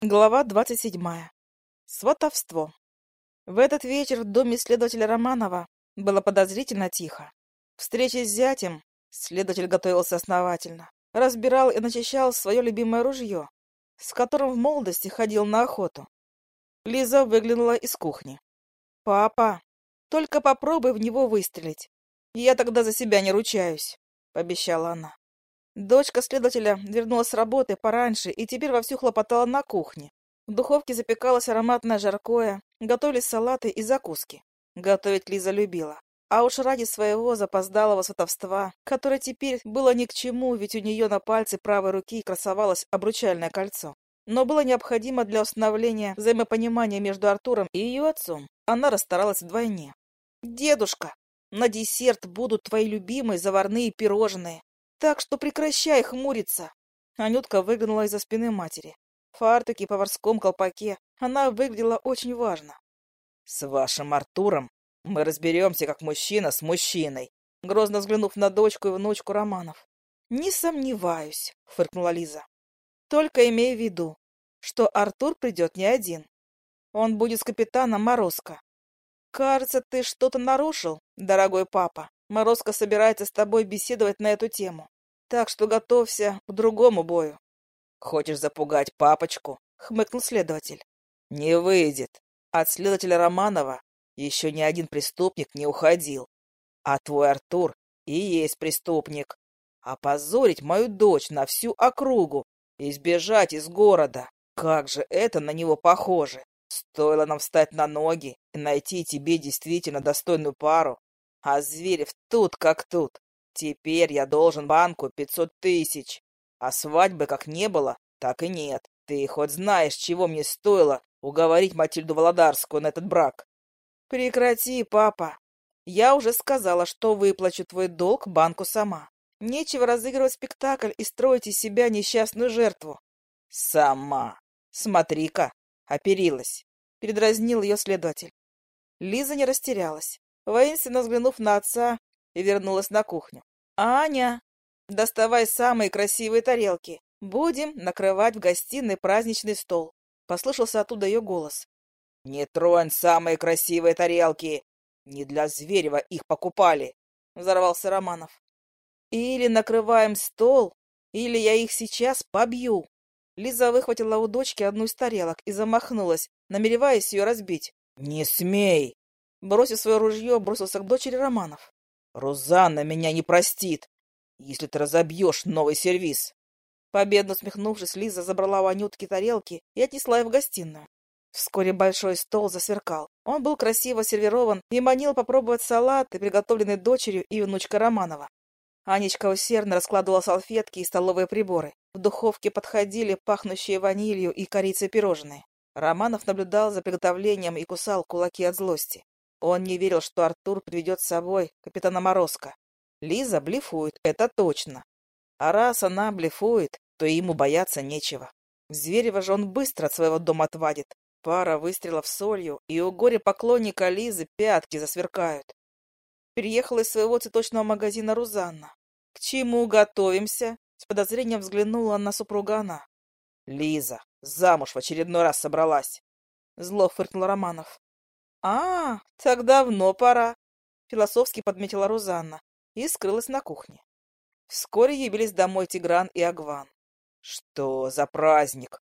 Глава двадцать седьмая. Сватовство. В этот вечер в доме следователя Романова было подозрительно тихо. Встреча с зятем следователь готовился основательно. Разбирал и начищал свое любимое ружье, с которым в молодости ходил на охоту. Лиза выглянула из кухни. «Папа, только попробуй в него выстрелить. Я тогда за себя не ручаюсь», — пообещала она. Дочка следователя вернулась с работы пораньше и теперь вовсю хлопотала на кухне. В духовке запекалось ароматное жаркое, готовились салаты и закуски. Готовить Лиза любила. А уж ради своего запоздалого сватовства, которое теперь было ни к чему, ведь у нее на пальце правой руки красовалось обручальное кольцо. Но было необходимо для установления взаимопонимания между Артуром и ее отцом. Она расстаралась вдвойне. «Дедушка, на десерт будут твои любимые заварные пирожные. Так что прекращай хмуриться. Анютка выглянула из-за спины матери. В фартуке и поварском колпаке она выглядела очень важно. «С вашим Артуром мы разберемся, как мужчина с мужчиной», грозно взглянув на дочку и внучку Романов. «Не сомневаюсь», — фыркнула Лиза. «Только имей в виду, что Артур придет не один. Он будет с капитаном Морозко. Кажется, ты что-то нарушил, дорогой папа. Морозко собирается с тобой беседовать на эту тему. Так что готовься к другому бою. — Хочешь запугать папочку? — хмыкнул следователь. — Не выйдет. От следователя Романова еще ни один преступник не уходил. А твой Артур и есть преступник. Опозорить мою дочь на всю округу и сбежать из города. Как же это на него похоже. Стоило нам встать на ноги и найти тебе действительно достойную пару, а Зверев тут как тут. Теперь я должен банку пятьсот тысяч. А свадьбы как не было, так и нет. Ты хоть знаешь, чего мне стоило уговорить Матильду Володарскую на этот брак? Прекрати, папа. Я уже сказала, что выплачу твой долг банку сама. Нечего разыгрывать спектакль и строить из себя несчастную жертву. Сама. Смотри-ка, оперилась. Передразнил ее следователь. Лиза не растерялась воинственно взглянув на отца, и вернулась на кухню. «Аня, доставай самые красивые тарелки. Будем накрывать в гостиной праздничный стол». Послышался оттуда ее голос. «Не тронь самые красивые тарелки! Не для Зверева их покупали!» — взорвался Романов. «Или накрываем стол, или я их сейчас побью!» Лиза выхватила у дочки одну из тарелок и замахнулась, намереваясь ее разбить. «Не смей!» Бросив свое ружье, бросился к дочери Романов. «Рузанна меня не простит, если ты разобьешь новый сервиз!» Победно усмехнувшись, Лиза забрала у Анютки тарелки и отнесла их в гостиную. Вскоре большой стол засверкал. Он был красиво сервирован и манил попробовать салаты, приготовленные дочерью и внучкой Романова. Анечка усердно раскладывала салфетки и столовые приборы. В духовке подходили пахнущие ванилью и корицей пирожные. Романов наблюдал за приготовлением и кусал кулаки от злости. Он не верил, что Артур приведет с собой капитана Морозко. Лиза блефует, это точно. А раз она блефует, то ему бояться нечего. Зверева же он быстро от своего дома отвадит. Пара выстрелов солью, и у горе-поклонника Лизы пятки засверкают. Переехала из своего цветочного магазина Рузанна. «К чему готовимся?» С подозрением взглянула на супруга она. «Лиза, замуж в очередной раз собралась!» Зло фыркнул Романов. «А, так давно пора», — философски подметила Рузанна и скрылась на кухне. Вскоре явились домой Тигран и Агван. «Что за праздник?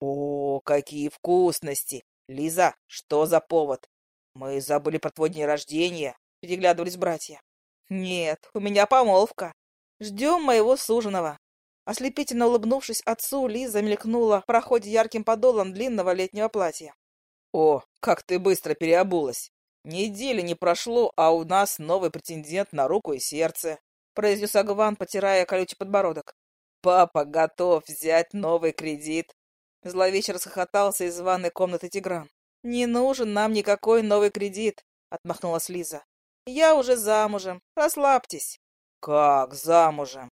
О, какие вкусности! Лиза, что за повод? Мы забыли про твой день рождения», — переглядывались братья. «Нет, у меня помолвка. Ждем моего суженого». Ослепительно улыбнувшись отцу, Лиза мелькнула в проходе ярким подолом длинного летнего платья. «О, как ты быстро переобулась! Недели не прошло, а у нас новый претендент на руку и сердце», — произнес Агван, потирая колючий подбородок. «Папа готов взять новый кредит». Зловеще расхохотался из ванной комнаты Тигран. «Не нужен нам никакой новый кредит», — отмахнулась Лиза. «Я уже замужем. Расслабьтесь». «Как замужем?»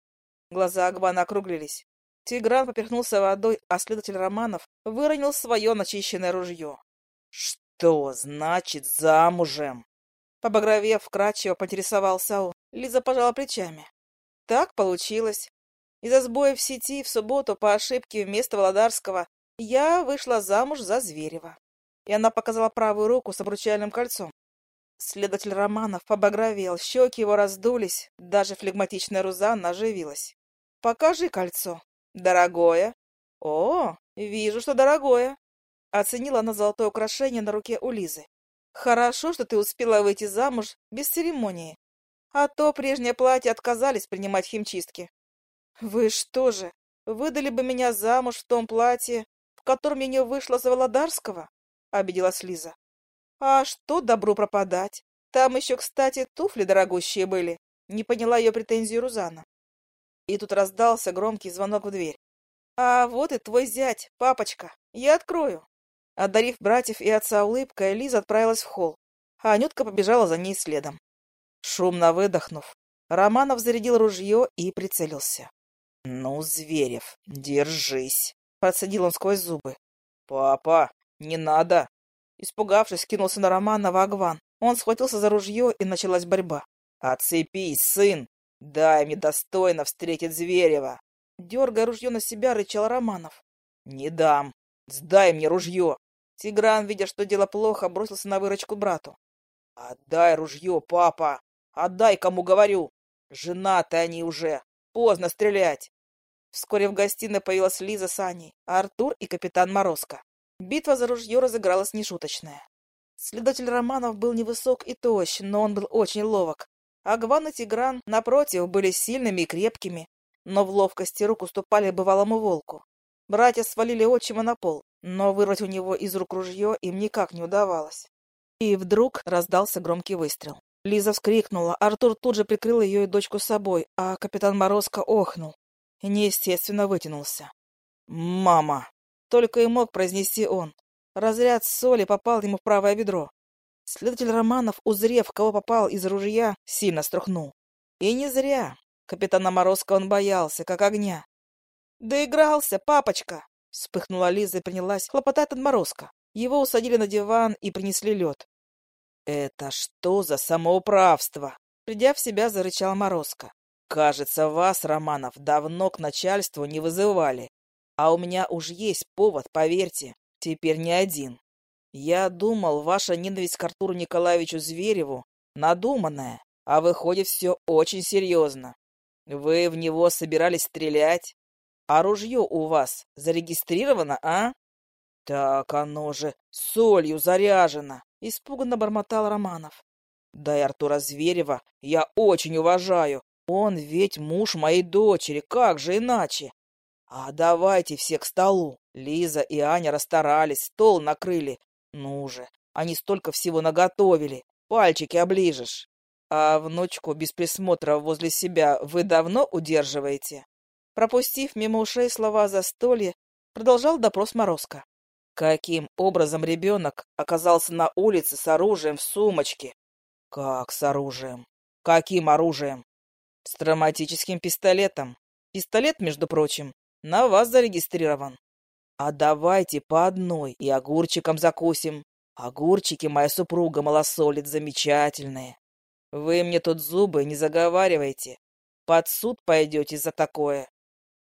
Глаза Агвана округлились. Тигран поперхнулся водой, а следователь Романов выронил свое начищенное ружье. «Что значит замужем?» Побагровев, вкрадчиво поинтересовался он. Лиза пожала плечами. Так получилось. Из-за сбоя в сети в субботу по ошибке вместо Володарского Я вышла замуж за Зверева. И она показала правую руку с обручальным кольцом. Следователь Романов побагровел, щеки его раздулись, даже флегматичная Рузанна оживилась. «Покажи кольцо. Дорогое?» «О, вижу, что дорогое!» Оценила она золотое украшение на руке у Лизы. «Хорошо, что ты успела выйти замуж без церемонии. А то прежнее платье отказались принимать химчистки». «Вы что же, выдали бы меня замуж в том платье, в котором я не вышла за Володарского?» — обиделась Лиза. А что добру пропадать? Там еще, кстати, туфли дорогущие были. Не поняла ее претензию Рузана. И тут раздался громкий звонок в дверь. А вот и твой зять, папочка. Я открою. Одарив братьев и отца улыбкой, Лиза отправилась в холл, а Анютка побежала за ней следом. Шумно выдохнув, Романов зарядил ружье и прицелился. — Ну, Зверев, держись! — процедил он сквозь зубы. — Папа, не надо! Испугавшись, кинулся на Романова Агван. Он схватился за ружье, и началась борьба. «Отцепись, сын! Дай мне достойно встретить Зверева!» Дергая ружье на себя, рычал Романов. «Не дам! Сдай мне ружье!» Тигран, видя, что дело плохо, бросился на выручку брату. «Отдай ружье, папа! Отдай, кому говорю! Женаты они уже! Поздно стрелять!» Вскоре в гостиной появилась Лиза с Аней, а Артур и капитан Морозко. Битва за ружье разыгралась нешуточная. Следователь Романов был невысок и тощ, но он был очень ловок. Агван и Тигран, напротив, были сильными и крепкими, но в ловкости рук уступали бывалому волку. Братья свалили отчима на пол, но вырвать у него из рук ружье им никак не удавалось. И вдруг раздался громкий выстрел. Лиза вскрикнула, Артур тут же прикрыл ее и дочку собой, а капитан Морозко охнул и неестественно вытянулся. «Мама!» Только и мог произнести он. Разряд соли попал ему в правое бедро. Следователь Романов, узрев, кого попал из ружья, сильно струхнул. И не зря. Капитана Морозко он боялся, как огня. «Доигрался, папочка!» Вспыхнула Лиза и принялась хлопотать от Морозко. Его усадили на диван и принесли лед. «Это что за самоуправство?» Придя в себя, зарычал Морозко. «Кажется, вас, Романов, давно к начальству не вызывали. А у меня уж есть повод, поверьте, теперь не один. Я думал, ваша ненависть к Артуру Николаевичу Звереву надуманная, а выходит все очень серьезно. Вы в него собирались стрелять? А ружье у вас зарегистрировано, а? Так оно же солью заряжено, испуганно бормотал Романов. Да и Артура Зверева я очень уважаю. Он ведь муж моей дочери, как же иначе? «А давайте все к столу!» Лиза и Аня расстарались, стол накрыли. Ну же, они столько всего наготовили, пальчики оближешь. А внучку без присмотра возле себя вы давно удерживаете? Пропустив мимо ушей слова застолье, продолжал допрос Морозко. Каким образом ребенок оказался на улице с оружием в сумочке? Как с оружием? Каким оружием? С травматическим пистолетом. Пистолет, между прочим, на вас зарегистрирован. А давайте по одной и огурчиком закусим. Огурчики моя супруга малосолит замечательные. Вы мне тут зубы не заговаривайте. Под суд пойдете за такое.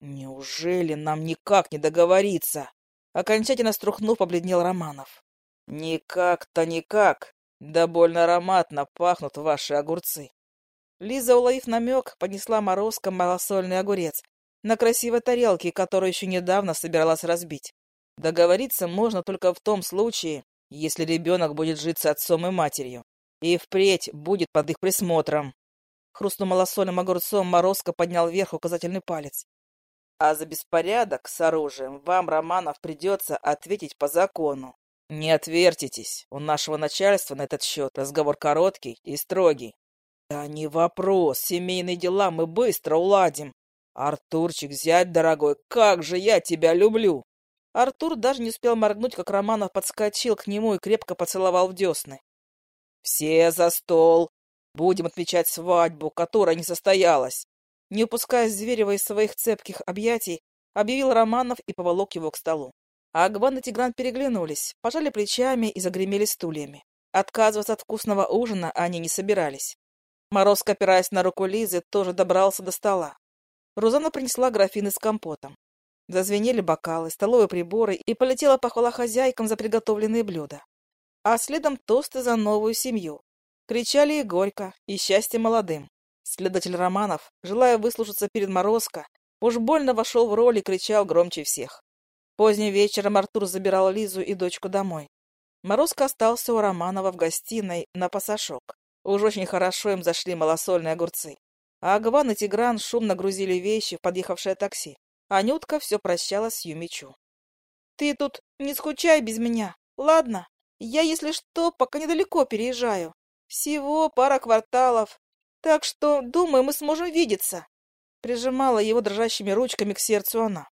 Неужели нам никак не договориться? Окончательно струхнув, побледнел Романов. Никак-то никак. Да больно ароматно пахнут ваши огурцы. Лиза, уловив намек, понесла морозком малосольный огурец, на красивой тарелке, которую еще недавно собиралась разбить. Договориться можно только в том случае, если ребенок будет жить с отцом и матерью, и впредь будет под их присмотром. Хрустнув малосольным огурцом, Морозко поднял вверх указательный палец. А за беспорядок с оружием вам, Романов, придется ответить по закону. Не отвертитесь, у нашего начальства на этот счет разговор короткий и строгий. Да не вопрос, семейные дела мы быстро уладим. «Артурчик, зять дорогой, как же я тебя люблю!» Артур даже не успел моргнуть, как Романов подскочил к нему и крепко поцеловал в десны. «Все за стол! Будем отмечать свадьбу, которая не состоялась!» Не упуская Зверева из своих цепких объятий, объявил Романов и поволок его к столу. А Агван и Тигран переглянулись, пожали плечами и загремели стульями. Отказываться от вкусного ужина они не собирались. Мороз, опираясь на руку Лизы, тоже добрался до стола. Розана принесла графины с компотом. Зазвенели бокалы, столовые приборы, и полетела похвала хозяйкам за приготовленные блюда. А следом тосты за новую семью. Кричали и горько, и счастье молодым. Следователь Романов, желая выслушаться перед Морозко, уж больно вошел в роль и кричал громче всех. Поздним вечером Артур забирал Лизу и дочку домой. Морозко остался у Романова в гостиной на пасашок. Уж очень хорошо им зашли малосольные огурцы. А Агван и Тигран шумно грузили вещи в подъехавшее такси. Анютка все прощалась с Юмичу. «Ты тут не скучай без меня, ладно? Я, если что, пока недалеко переезжаю. Всего пара кварталов. Так что, думаю, мы сможем видеться». Прижимала его дрожащими ручками к сердцу она.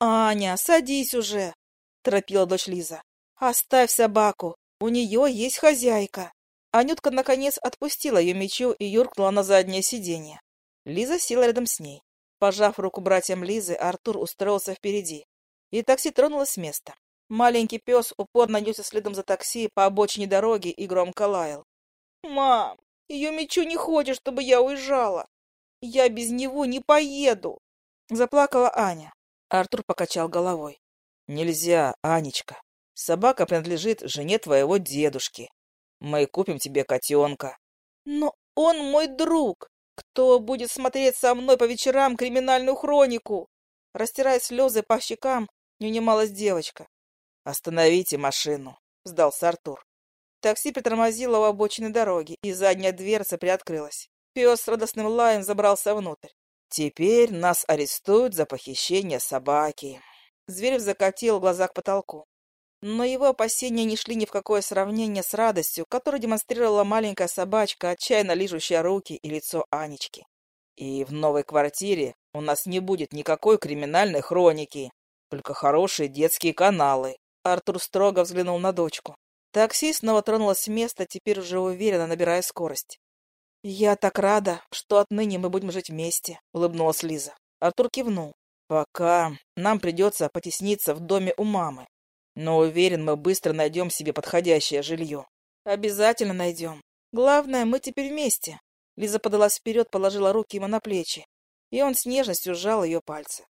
«Аня, садись уже!» — торопила дочь Лиза. «Оставь собаку, у нее есть хозяйка». Анютка, наконец, отпустила ее мечу и юркнула на заднее сиденье. Лиза села рядом с ней. Пожав руку братьям Лизы, Артур устроился впереди. И такси тронулось с места. Маленький пес упорно несся следом за такси по обочине дороги и громко лаял. «Мам, ее мечу не хочет, чтобы я уезжала. Я без него не поеду!» Заплакала Аня. Артур покачал головой. «Нельзя, Анечка. Собака принадлежит жене твоего дедушки. Мы купим тебе котенка. Но он мой друг. Кто будет смотреть со мной по вечерам криминальную хронику? Растирая слезы по щекам, не унималась девочка. Остановите машину, сдался Артур. Такси притормозило у обочины дороги, и задняя дверца приоткрылась. Пес с радостным лаем забрался внутрь. Теперь нас арестуют за похищение собаки. Зверев закатил глаза к потолку. Но его опасения не шли ни в какое сравнение с радостью, которую демонстрировала маленькая собачка, отчаянно лижущая руки и лицо Анечки. И в новой квартире у нас не будет никакой криминальной хроники, только хорошие детские каналы. Артур строго взглянул на дочку. Такси снова тронулась с места, теперь уже уверенно набирая скорость. «Я так рада, что отныне мы будем жить вместе», — улыбнулась Лиза. Артур кивнул. «Пока нам придется потесниться в доме у мамы. Но уверен, мы быстро найдем себе подходящее жилье. Обязательно найдем. Главное, мы теперь вместе. Лиза подалась вперед, положила руки ему на плечи, и он с нежностью сжал ее пальцы.